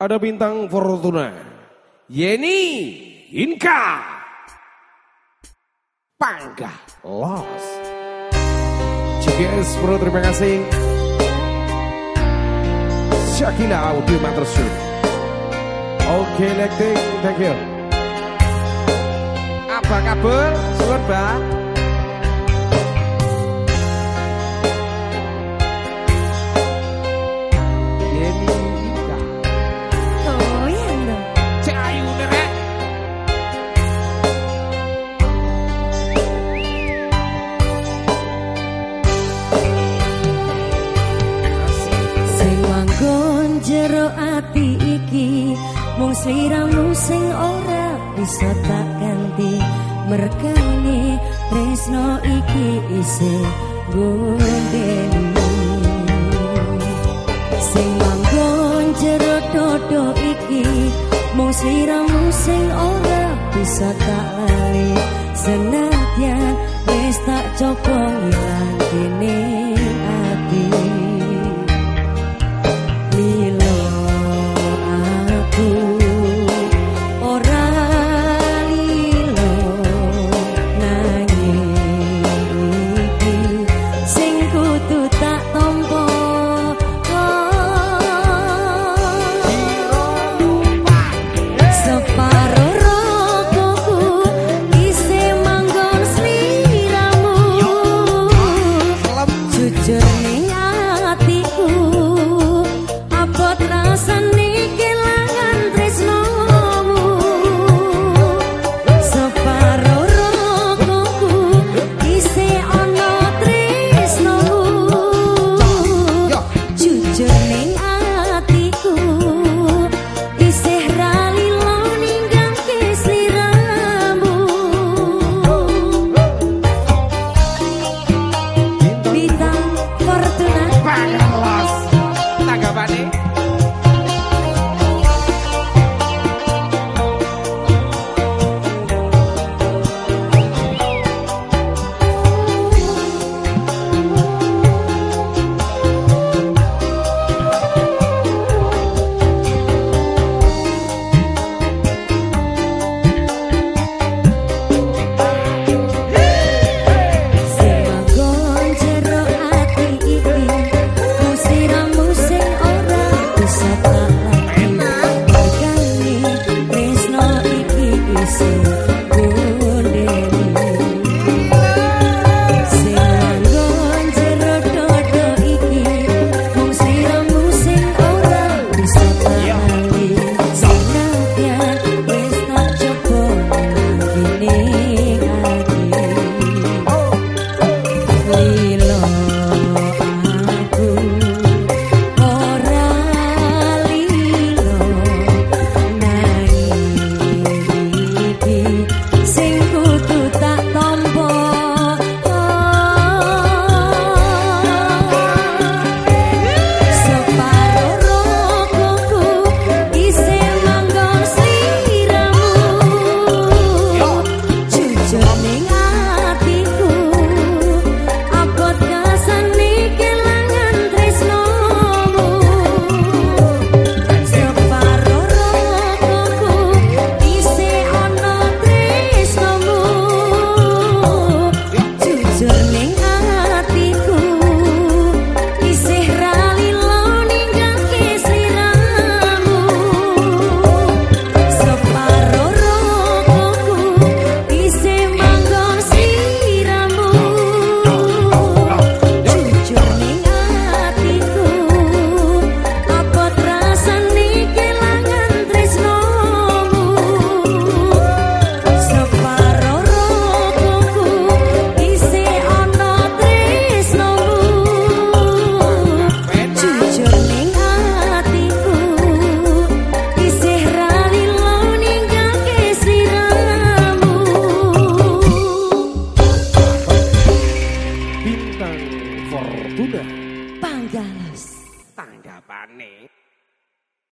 Ada bintang Fortuna. Yeni Inka. Pangga Los. CGS Pro terima kasih. Syakila Audio Matrasur. Oke, okay, thank you. Apa kabar? Selamat. Mung sliramu sing ora bisa tak ganti. Merkane tresno iki isih gondeni sing manggon jero dodo iki mung sliramu sing ora bisa tak lali senadyan wis tak coba ngilang kene assim. tanggapane